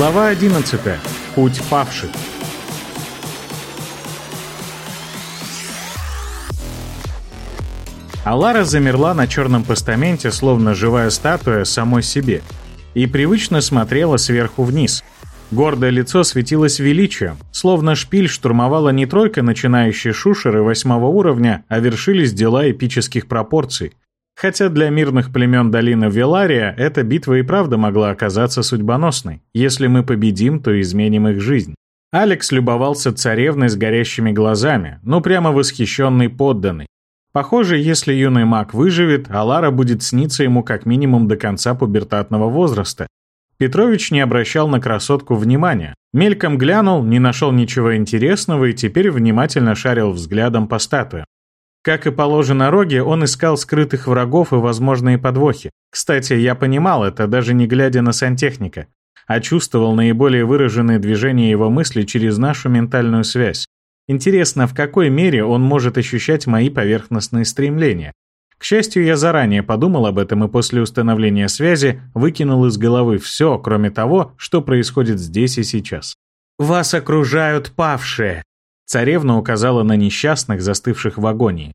Глава 11. Путь павших. Алара замерла на черном постаменте, словно живая статуя самой себе, и привычно смотрела сверху вниз. Гордое лицо светилось величием, словно шпиль штурмовала не тройка начинающей шушеры восьмого уровня, а вершились дела эпических пропорций. Хотя для мирных племен долины Велария эта битва и правда могла оказаться судьбоносной. Если мы победим, то изменим их жизнь. Алекс любовался царевной с горящими глазами, ну прямо восхищенный подданный. Похоже, если юный маг выживет, Алара будет сниться ему как минимум до конца пубертатного возраста. Петрович не обращал на красотку внимания. Мельком глянул, не нашел ничего интересного и теперь внимательно шарил взглядом по статуе. Как и положено Роге, он искал скрытых врагов и возможные подвохи. Кстати, я понимал это, даже не глядя на сантехника, а чувствовал наиболее выраженные движения его мысли через нашу ментальную связь. Интересно, в какой мере он может ощущать мои поверхностные стремления. К счастью, я заранее подумал об этом и после установления связи выкинул из головы все, кроме того, что происходит здесь и сейчас. «Вас окружают павшие», Царевна указала на несчастных, застывших в агонии.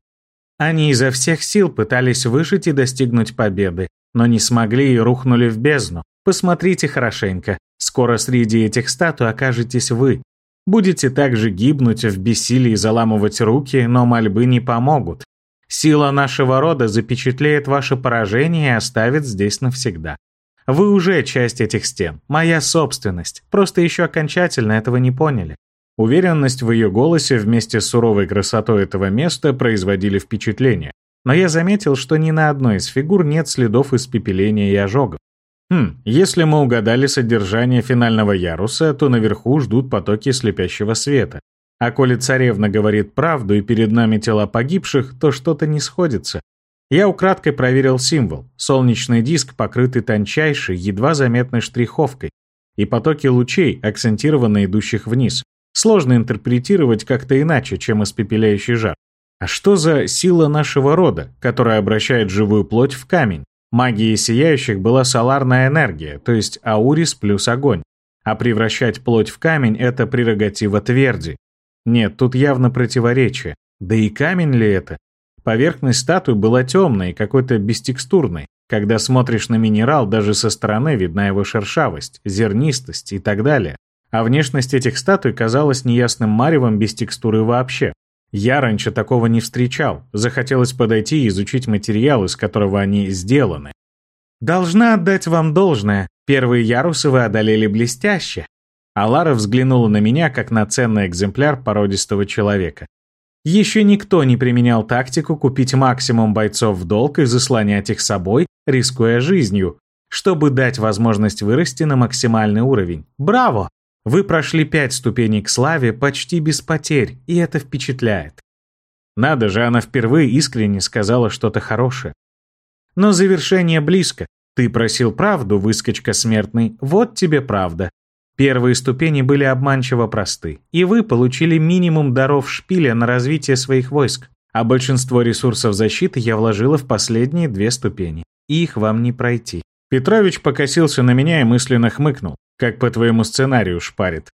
Они изо всех сил пытались выжить и достигнуть победы, но не смогли и рухнули в бездну. Посмотрите хорошенько. Скоро среди этих статуй окажетесь вы. Будете также гибнуть в бессилии и заламывать руки, но мольбы не помогут. Сила нашего рода запечатлеет ваше поражение и оставит здесь навсегда. Вы уже часть этих стен, моя собственность, просто еще окончательно этого не поняли. Уверенность в ее голосе вместе с суровой красотой этого места производили впечатление. Но я заметил, что ни на одной из фигур нет следов испепеления и ожогов. Хм, если мы угадали содержание финального яруса, то наверху ждут потоки слепящего света. А коли царевна говорит правду и перед нами тела погибших, то что-то не сходится. Я украдкой проверил символ. Солнечный диск, покрытый тончайшей, едва заметной штриховкой, и потоки лучей, акцентированно идущих вниз сложно интерпретировать как-то иначе, чем испепеляющий жар. А что за сила нашего рода, которая обращает живую плоть в камень? Магией сияющих была соларная энергия, то есть аурис плюс огонь. А превращать плоть в камень – это прерогатива тверди. Нет, тут явно противоречие. Да и камень ли это? Поверхность статуи была темной какой-то бестекстурной. Когда смотришь на минерал, даже со стороны видна его шершавость, зернистость и так далее а внешность этих статуй казалась неясным маревом без текстуры вообще. Я раньше такого не встречал, захотелось подойти и изучить материал, из которого они сделаны. «Должна отдать вам должное, первые ярусы вы одолели блестяще». А Лара взглянула на меня, как на ценный экземпляр породистого человека. Еще никто не применял тактику купить максимум бойцов в долг и заслонять их собой, рискуя жизнью, чтобы дать возможность вырасти на максимальный уровень. Браво! Вы прошли пять ступеней к славе почти без потерь, и это впечатляет. Надо же, она впервые искренне сказала что-то хорошее. Но завершение близко. Ты просил правду, выскочка смертный, вот тебе правда. Первые ступени были обманчиво просты, и вы получили минимум даров шпиля на развитие своих войск, а большинство ресурсов защиты я вложила в последние две ступени, их вам не пройти. Петрович покосился на меня и мысленно хмыкнул как по твоему сценарию шпарит.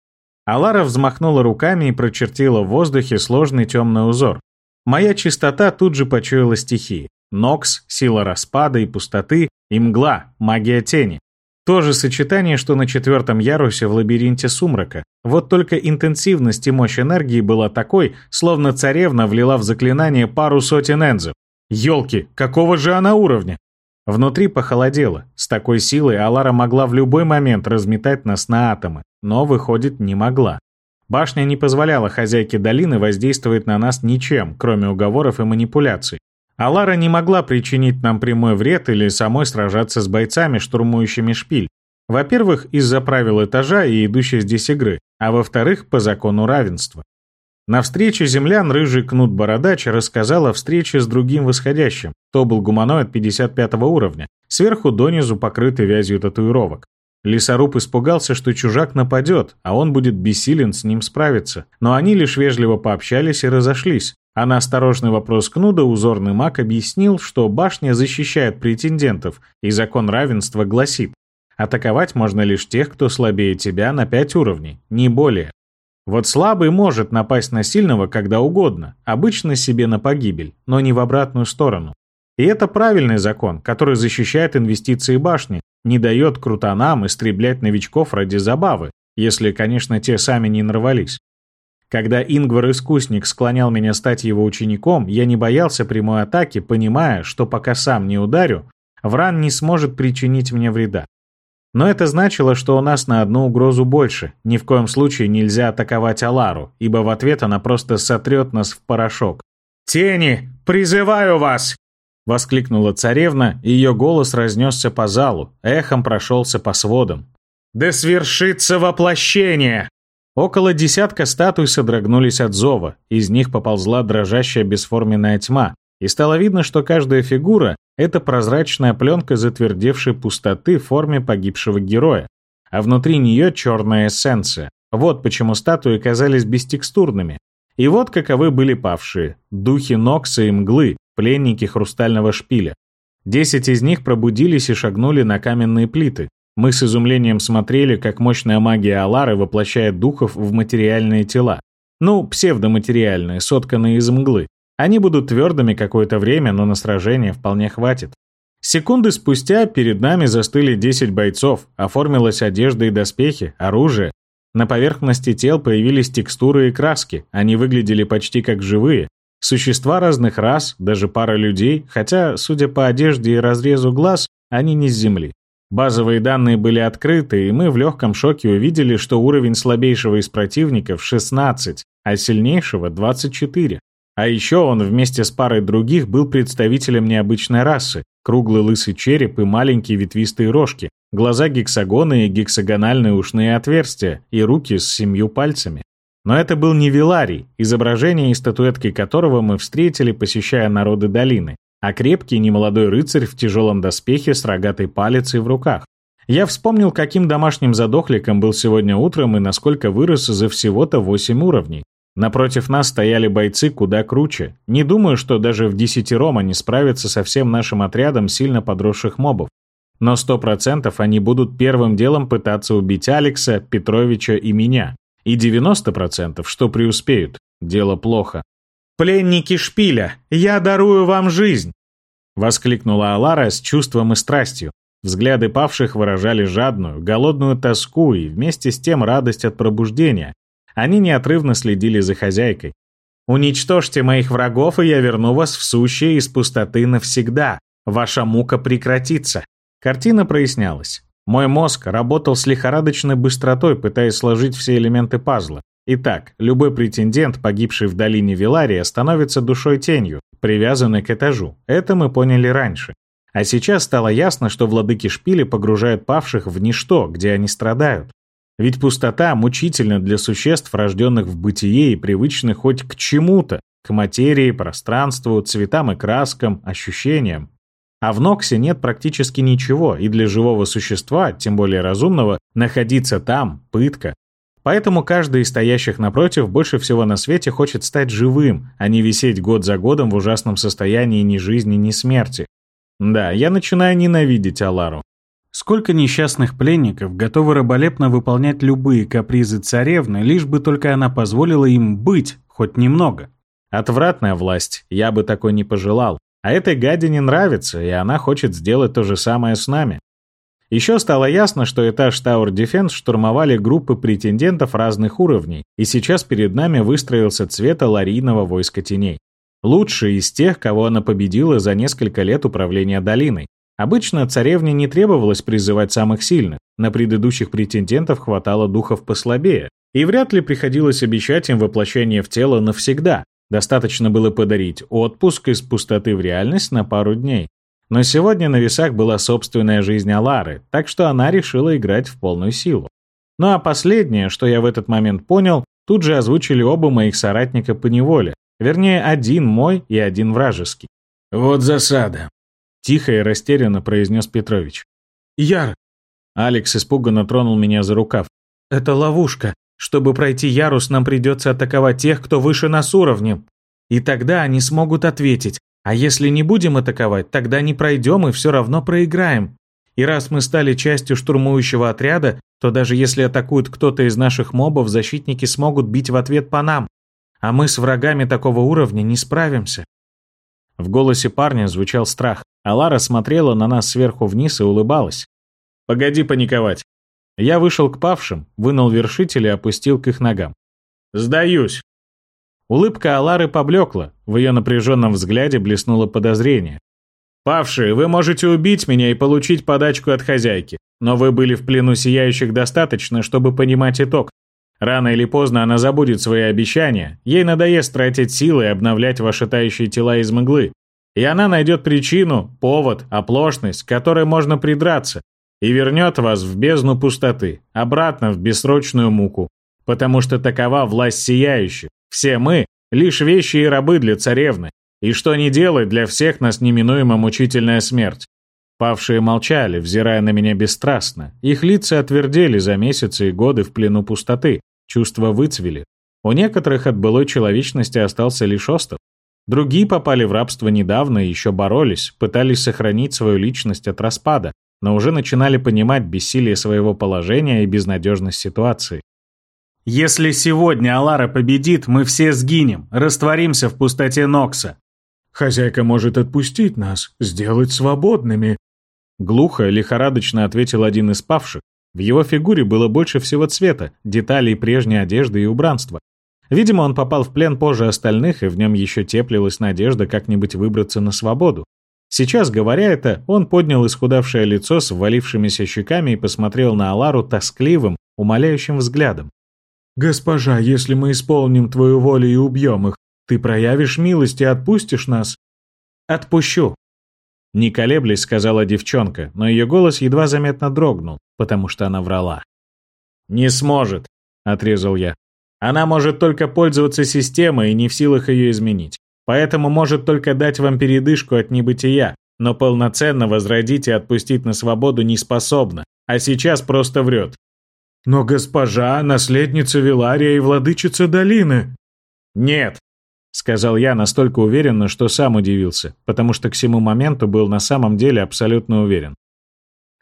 Алара взмахнула руками и прочертила в воздухе сложный темный узор. Моя чистота тут же почуяла стихии. Нокс, сила распада и пустоты, и мгла, магия тени. То же сочетание, что на четвертом ярусе в лабиринте сумрака. Вот только интенсивность и мощь энергии была такой, словно царевна влила в заклинание пару сотен энзов. Ёлки, какого же она уровня? Внутри похолодело. С такой силой Алара могла в любой момент разметать нас на атомы, но, выходит, не могла. Башня не позволяла хозяйке долины воздействовать на нас ничем, кроме уговоров и манипуляций. Алара не могла причинить нам прямой вред или самой сражаться с бойцами, штурмующими шпиль. Во-первых, из-за правил этажа и идущей здесь игры, а во-вторых, по закону равенства. На встрече землян рыжий кнут Бородач рассказал о встрече с другим восходящим. То был гуманоид 55 уровня, сверху донизу покрытый вязью татуировок. Лесоруб испугался, что чужак нападет, а он будет бессилен с ним справиться. Но они лишь вежливо пообщались и разошлись. А на осторожный вопрос Кнуда узорный маг объяснил, что башня защищает претендентов, и закон равенства гласит, Атаковать можно лишь тех, кто слабее тебя на 5 уровней, не более. Вот слабый может напасть на сильного когда угодно, обычно себе на погибель, но не в обратную сторону. И это правильный закон, который защищает инвестиции башни, не дает крутанам истреблять новичков ради забавы, если, конечно, те сами не нарвались. Когда Ингвар-искусник склонял меня стать его учеником, я не боялся прямой атаки, понимая, что пока сам не ударю, Вран не сможет причинить мне вреда. Но это значило, что у нас на одну угрозу больше. Ни в коем случае нельзя атаковать Алару, ибо в ответ она просто сотрет нас в порошок. «Тени, призываю вас!» Воскликнула царевна, и ее голос разнесся по залу, эхом прошелся по сводам. «Да свершится воплощение!» Около десятка статуй содрогнулись от зова, из них поползла дрожащая бесформенная тьма, и стало видно, что каждая фигура — это прозрачная пленка затвердевшей пустоты в форме погибшего героя, а внутри нее черная эссенция. Вот почему статуи казались бестекстурными. И вот каковы были павшие — духи Нокса и Мглы, пленники хрустального шпиля. Десять из них пробудились и шагнули на каменные плиты. Мы с изумлением смотрели, как мощная магия Алары воплощает духов в материальные тела. Ну, псевдоматериальные, сотканные из мглы. Они будут твердыми какое-то время, но на сражение вполне хватит. Секунды спустя перед нами застыли 10 бойцов, оформилась одежда и доспехи, оружие. На поверхности тел появились текстуры и краски, они выглядели почти как живые. Существа разных рас, даже пара людей, хотя, судя по одежде и разрезу глаз, они не с Земли. Базовые данные были открыты, и мы в легком шоке увидели, что уровень слабейшего из противников 16, а сильнейшего 24. А еще он вместе с парой других был представителем необычной расы. Круглый лысый череп и маленькие ветвистые рожки, глаза гексагоны и гексагональные ушные отверстия, и руки с семью пальцами. Но это был не Виларий, изображение и статуэтки которого мы встретили, посещая народы долины, а крепкий немолодой рыцарь в тяжелом доспехе с рогатой палицей в руках. Я вспомнил, каким домашним задохликом был сегодня утром и насколько вырос за всего-то 8 уровней. Напротив нас стояли бойцы куда круче. Не думаю, что даже в десятером они справятся со всем нашим отрядом сильно подросших мобов. Но сто процентов они будут первым делом пытаться убить Алекса, Петровича и меня. И 90%, что преуспеют. Дело плохо. «Пленники шпиля, я дарую вам жизнь!» Воскликнула Алара с чувством и страстью. Взгляды павших выражали жадную, голодную тоску и вместе с тем радость от пробуждения, они неотрывно следили за хозяйкой. «Уничтожьте моих врагов, и я верну вас в сущее из пустоты навсегда. Ваша мука прекратится». Картина прояснялась. Мой мозг работал с лихорадочной быстротой, пытаясь сложить все элементы пазла. Итак, любой претендент, погибший в долине Вилария, становится душой-тенью, привязанной к этажу. Это мы поняли раньше. А сейчас стало ясно, что владыки шпили погружают павших в ничто, где они страдают. Ведь пустота мучительна для существ, рожденных в бытие и привычных хоть к чему-то, к материи, пространству, цветам и краскам, ощущениям. А в Ноксе нет практически ничего, и для живого существа, тем более разумного, находиться там – пытка. Поэтому каждый из стоящих напротив больше всего на свете хочет стать живым, а не висеть год за годом в ужасном состоянии ни жизни, ни смерти. Да, я начинаю ненавидеть Алару. Сколько несчастных пленников готовы раболепно выполнять любые капризы царевны, лишь бы только она позволила им быть хоть немного. Отвратная власть, я бы такой не пожелал. А этой гаде не нравится, и она хочет сделать то же самое с нами. Еще стало ясно, что этаж Tower Defense штурмовали группы претендентов разных уровней, и сейчас перед нами выстроился цвета ларийного войска теней. Лучший из тех, кого она победила за несколько лет управления долиной. Обычно царевне не требовалось призывать самых сильных, на предыдущих претендентов хватало духов послабее, и вряд ли приходилось обещать им воплощение в тело навсегда. Достаточно было подарить отпуск из пустоты в реальность на пару дней. Но сегодня на весах была собственная жизнь Алары, так что она решила играть в полную силу. Ну а последнее, что я в этот момент понял, тут же озвучили оба моих соратника по неволе, вернее, один мой и один вражеский. «Вот засада», Тихо и растерянно произнес Петрович. «Яр!» Алекс испуганно тронул меня за рукав. «Это ловушка. Чтобы пройти ярус, нам придется атаковать тех, кто выше нас уровнем. И тогда они смогут ответить. А если не будем атаковать, тогда не пройдем и все равно проиграем. И раз мы стали частью штурмующего отряда, то даже если атакует кто-то из наших мобов, защитники смогут бить в ответ по нам. А мы с врагами такого уровня не справимся. В голосе парня звучал страх, а Лара смотрела на нас сверху вниз и улыбалась. «Погоди паниковать». Я вышел к павшим, вынул вершитель и опустил к их ногам. «Сдаюсь». Улыбка Алары поблекла, в ее напряженном взгляде блеснуло подозрение. «Павшие, вы можете убить меня и получить подачку от хозяйки, но вы были в плену сияющих достаточно, чтобы понимать итог. Рано или поздно она забудет свои обещания, ей надоест тратить силы и обновлять ваши тающие тела из мглы. И она найдет причину, повод, оплошность, которой можно придраться, и вернет вас в бездну пустоты, обратно в бессрочную муку. Потому что такова власть сияющих. Все мы — лишь вещи и рабы для царевны. И что не делает для всех нас неминуемо мучительная смерть. Павшие молчали, взирая на меня бесстрастно. Их лица отвердели за месяцы и годы в плену пустоты. Чувства выцвели. У некоторых от былой человечности остался лишь остов. Другие попали в рабство недавно и еще боролись, пытались сохранить свою личность от распада, но уже начинали понимать бессилие своего положения и безнадежность ситуации. «Если сегодня Алара победит, мы все сгинем, растворимся в пустоте Нокса». «Хозяйка может отпустить нас, сделать свободными», Глухо, лихорадочно ответил один из павших, в его фигуре было больше всего цвета, деталей прежней одежды и убранства. Видимо, он попал в плен позже остальных, и в нем еще теплилась надежда как-нибудь выбраться на свободу. Сейчас, говоря это, он поднял исхудавшее лицо с ввалившимися щеками и посмотрел на Алару тоскливым, умоляющим взглядом. «Госпожа, если мы исполним твою волю и убьем их, ты проявишь милость и отпустишь нас?» «Отпущу», не колеблясь, сказала девчонка, но ее голос едва заметно дрогнул, потому что она врала. «Не сможет», — отрезал я. «Она может только пользоваться системой и не в силах ее изменить. Поэтому может только дать вам передышку от небытия, но полноценно возродить и отпустить на свободу не способна, а сейчас просто врет». «Но госпожа — наследница Вилария и владычица долины». «Нет», Сказал я настолько уверенно, что сам удивился, потому что к всему моменту был на самом деле абсолютно уверен.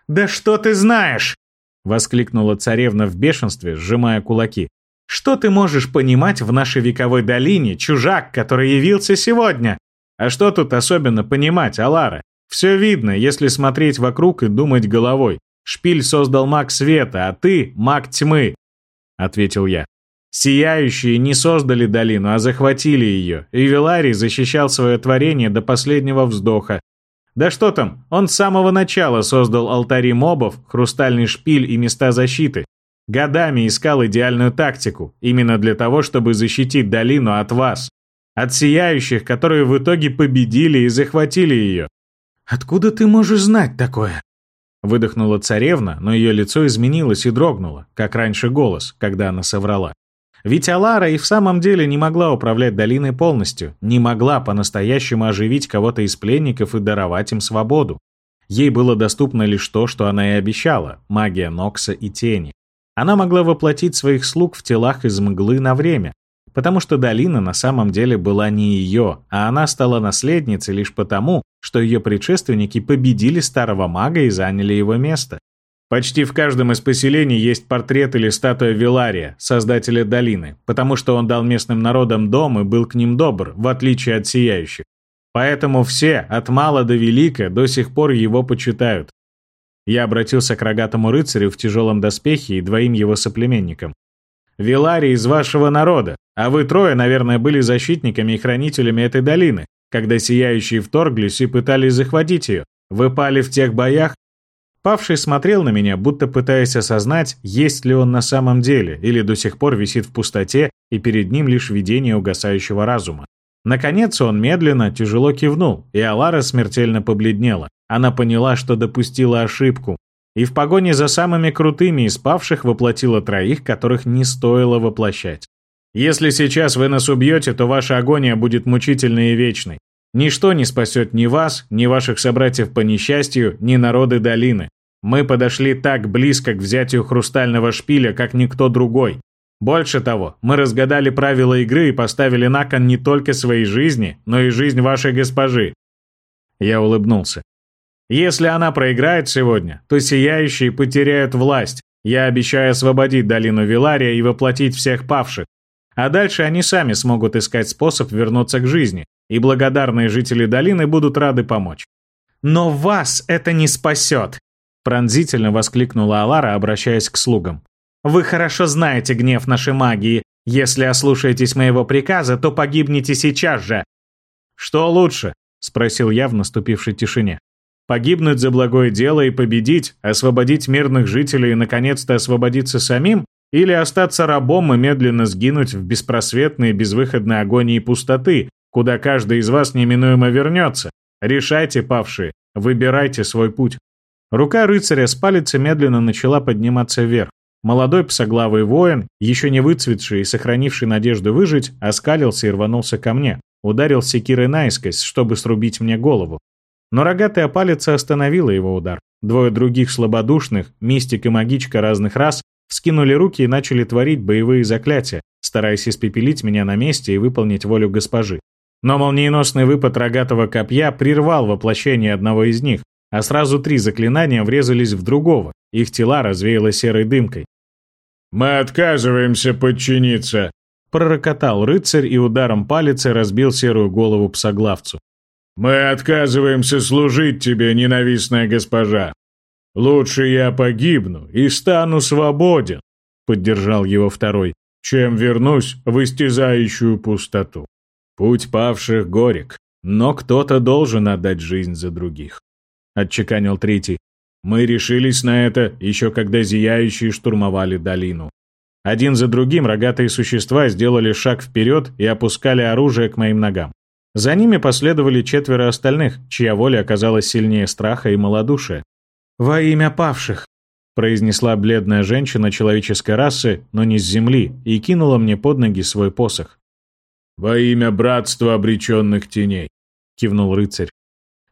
«Да что ты знаешь?» — воскликнула царевна в бешенстве, сжимая кулаки. «Что ты можешь понимать в нашей вековой долине, чужак, который явился сегодня?» «А что тут особенно понимать, Алара? Все видно, если смотреть вокруг и думать головой. Шпиль создал маг света, а ты — маг тьмы», — ответил я. Сияющие не создали долину, а захватили ее, и Виларий защищал свое творение до последнего вздоха. Да что там, он с самого начала создал алтари мобов, хрустальный шпиль и места защиты. Годами искал идеальную тактику, именно для того, чтобы защитить долину от вас. От сияющих, которые в итоге победили и захватили ее. «Откуда ты можешь знать такое?» Выдохнула царевна, но ее лицо изменилось и дрогнуло, как раньше голос, когда она соврала. Ведь Алара и в самом деле не могла управлять долиной полностью, не могла по-настоящему оживить кого-то из пленников и даровать им свободу. Ей было доступно лишь то, что она и обещала – магия Нокса и тени. Она могла воплотить своих слуг в телах из мглы на время, потому что долина на самом деле была не ее, а она стала наследницей лишь потому, что ее предшественники победили старого мага и заняли его место. Почти в каждом из поселений есть портрет или статуя Вилария, создателя долины, потому что он дал местным народам дом и был к ним добр, в отличие от сияющих. Поэтому все, от мала до велика, до сих пор его почитают. Я обратился к рогатому рыцарю в тяжелом доспехе и двоим его соплеменникам. «Виларий из вашего народа, а вы трое, наверное, были защитниками и хранителями этой долины, когда сияющие вторглись и пытались захватить ее. Вы пали в тех боях, Павший смотрел на меня, будто пытаясь осознать, есть ли он на самом деле, или до сих пор висит в пустоте, и перед ним лишь видение угасающего разума. Наконец он медленно, тяжело кивнул, и Алара смертельно побледнела. Она поняла, что допустила ошибку, и в погоне за самыми крутыми из павших воплотила троих, которых не стоило воплощать. «Если сейчас вы нас убьете, то ваша агония будет мучительной и вечной. Ничто не спасет ни вас, ни ваших собратьев по несчастью, ни народы долины. Мы подошли так близко к взятию хрустального шпиля, как никто другой. Больше того, мы разгадали правила игры и поставили на кон не только своей жизни, но и жизнь вашей госпожи. Я улыбнулся. Если она проиграет сегодня, то сияющие потеряют власть. Я обещаю освободить долину Вилария и воплотить всех павших. А дальше они сами смогут искать способ вернуться к жизни, и благодарные жители долины будут рады помочь. «Но вас это не спасет!» Пронзительно воскликнула Алара, обращаясь к слугам. «Вы хорошо знаете гнев нашей магии. Если ослушаетесь моего приказа, то погибнете сейчас же». «Что лучше?» — спросил я в наступившей тишине. Погибнуть за благое дело и победить, освободить мирных жителей и наконец-то освободиться самим? Или остаться рабом и медленно сгинуть в беспросветной безвыходной агонии пустоты, куда каждый из вас неминуемо вернется? Решайте, павшие, выбирайте свой путь. Рука рыцаря с палицы медленно начала подниматься вверх. Молодой псоглавый воин, еще не выцветший и сохранивший надежду выжить, оскалился и рванулся ко мне. Ударил секирой наискось, чтобы срубить мне голову. Но рогатая палица остановила его удар. Двое других слабодушных, мистик и магичка разных рас, вскинули руки и начали творить боевые заклятия, стараясь испепелить меня на месте и выполнить волю госпожи. Но молниеносный выпад рогатого копья прервал воплощение одного из них, а сразу три заклинания врезались в другого, их тела развеяло серой дымкой. «Мы отказываемся подчиниться!» Пророкотал рыцарь и ударом палицы разбил серую голову псоглавцу. «Мы отказываемся служить тебе, ненавистная госпожа. Лучше я погибну и стану свободен», — поддержал его второй, «чем вернусь в истязающую пустоту. Путь павших горек, но кто-то должен отдать жизнь за других», — отчеканил третий. «Мы решились на это, еще когда зияющие штурмовали долину. Один за другим рогатые существа сделали шаг вперед и опускали оружие к моим ногам. За ними последовали четверо остальных, чья воля оказалась сильнее страха и малодушия. «Во имя павших», — произнесла бледная женщина человеческой расы, но не с земли, и кинула мне под ноги свой посох. «Во имя братства обреченных теней», — кивнул рыцарь.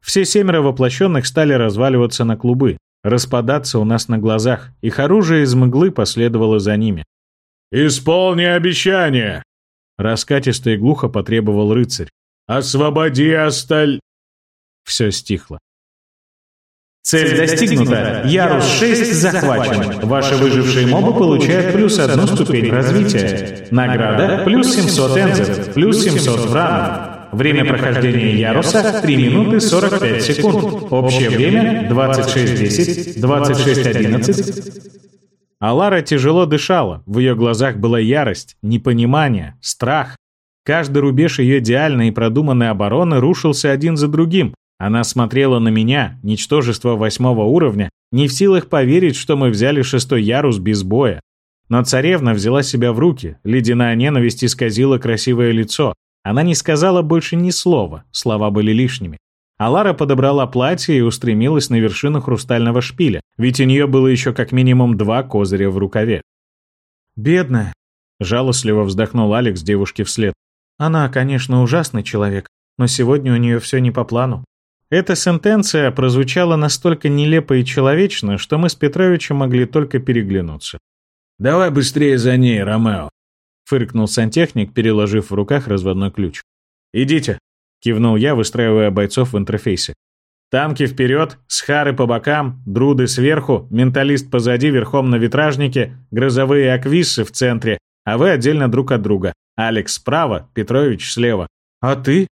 Все семеро воплощенных стали разваливаться на клубы, распадаться у нас на глазах, их оружие из мглы последовало за ними. «Исполни обещание!» Раскатисто и глухо потребовал рыцарь. Освободи осталь...» Все стихло. Цель достигнута. Ярус 6 захвачен. Ваши выжившие мобы получают плюс одну ступень развития. Награда плюс 700 энзов, плюс 700 вранов. Время прохождения яруса 3 минуты 45 секунд. Общее время 26.10, 26.11. Алара тяжело дышала, в ее глазах была ярость, непонимание, страх. Каждый рубеж ее идеальной и продуманной обороны рушился один за другим. Она смотрела на меня, ничтожество восьмого уровня, не в силах поверить, что мы взяли шестой ярус без боя. Но царевна взяла себя в руки, ледяная ненависть исказила красивое лицо. Она не сказала больше ни слова, слова были лишними. Алара подобрала платье и устремилась на вершину хрустального шпиля, ведь у нее было еще как минимум два козыря в рукаве. «Бедная», — жалостливо вздохнул Алекс девушке вслед. Она, конечно, ужасный человек, но сегодня у нее все не по плану. Эта сентенция прозвучала настолько нелепо и человечно, что мы с Петровичем могли только переглянуться. «Давай быстрее за ней, Ромео», — фыркнул сантехник, переложив в руках разводной ключ. «Идите», — кивнул я, выстраивая бойцов в интерфейсе. «Танки вперед, схары по бокам, друды сверху, менталист позади верхом на витражнике, грозовые аквиссы в центре, а вы отдельно друг от друга. Алекс справа, Петрович слева. А ты?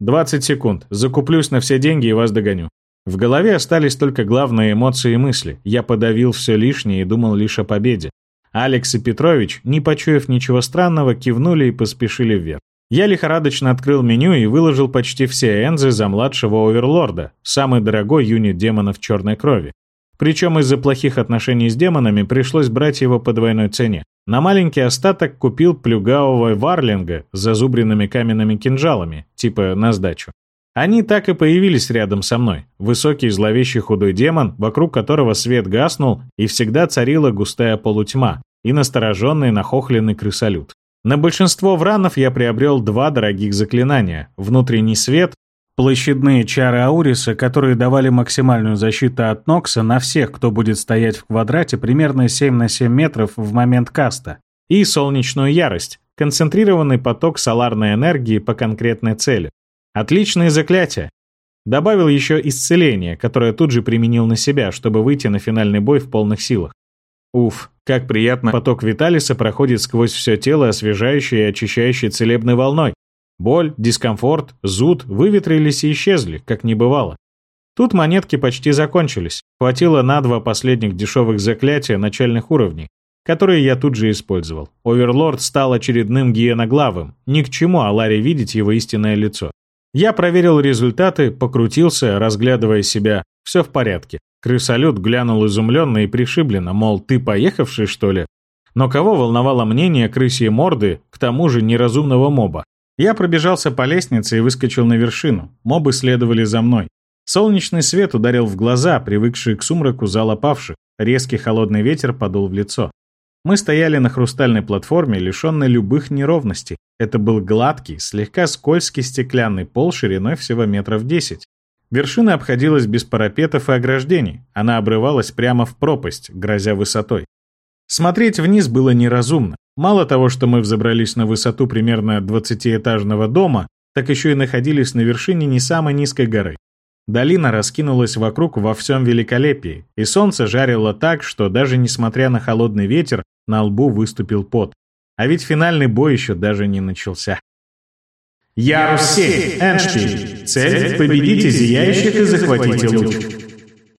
20 секунд. Закуплюсь на все деньги и вас догоню. В голове остались только главные эмоции и мысли. Я подавил все лишнее и думал лишь о победе. Алекс и Петрович, не почуяв ничего странного, кивнули и поспешили вверх. Я лихорадочно открыл меню и выложил почти все энзы за младшего оверлорда, самый дорогой юнит демонов черной крови. Причем из-за плохих отношений с демонами пришлось брать его по двойной цене. На маленький остаток купил плюгавого варлинга с зазубренными каменными кинжалами, типа на сдачу. Они так и появились рядом со мной. Высокий зловещий худой демон, вокруг которого свет гаснул, и всегда царила густая полутьма, и настороженный нахохленный крысолют. На большинство вранов я приобрел два дорогих заклинания – внутренний свет Площадные чары Ауриса, которые давали максимальную защиту от Нокса на всех, кто будет стоять в квадрате примерно 7 на 7 метров в момент каста. И солнечную ярость, концентрированный поток соларной энергии по конкретной цели. Отличные заклятия. Добавил еще исцеление, которое тут же применил на себя, чтобы выйти на финальный бой в полных силах. Уф, как приятно поток Виталиса проходит сквозь все тело освежающей и очищающей целебной волной. Боль, дискомфорт, зуд выветрились и исчезли, как не бывало. Тут монетки почти закончились. Хватило на два последних дешевых заклятия начальных уровней, которые я тут же использовал. Оверлорд стал очередным гиеноглавым. Ни к чему Аларе видеть его истинное лицо. Я проверил результаты, покрутился, разглядывая себя. Все в порядке. Крысолют глянул изумленно и пришибленно, мол, ты поехавший, что ли? Но кого волновало мнение крысьей морды, к тому же неразумного моба? Я пробежался по лестнице и выскочил на вершину. Мобы следовали за мной. Солнечный свет ударил в глаза, привыкшие к сумраку зала павших. Резкий холодный ветер подул в лицо. Мы стояли на хрустальной платформе, лишенной любых неровностей. Это был гладкий, слегка скользкий стеклянный пол шириной всего метров десять. Вершина обходилась без парапетов и ограждений. Она обрывалась прямо в пропасть, грозя высотой. Смотреть вниз было неразумно. Мало того, что мы взобрались на высоту примерно 20-этажного дома, так еще и находились на вершине не самой низкой горы. Долина раскинулась вокруг во всем великолепии, и солнце жарило так, что даже несмотря на холодный ветер, на лбу выступил пот. А ведь финальный бой еще даже не начался. Ярус 7, Эншпиль. Цель – победите зияющих и захватите луч.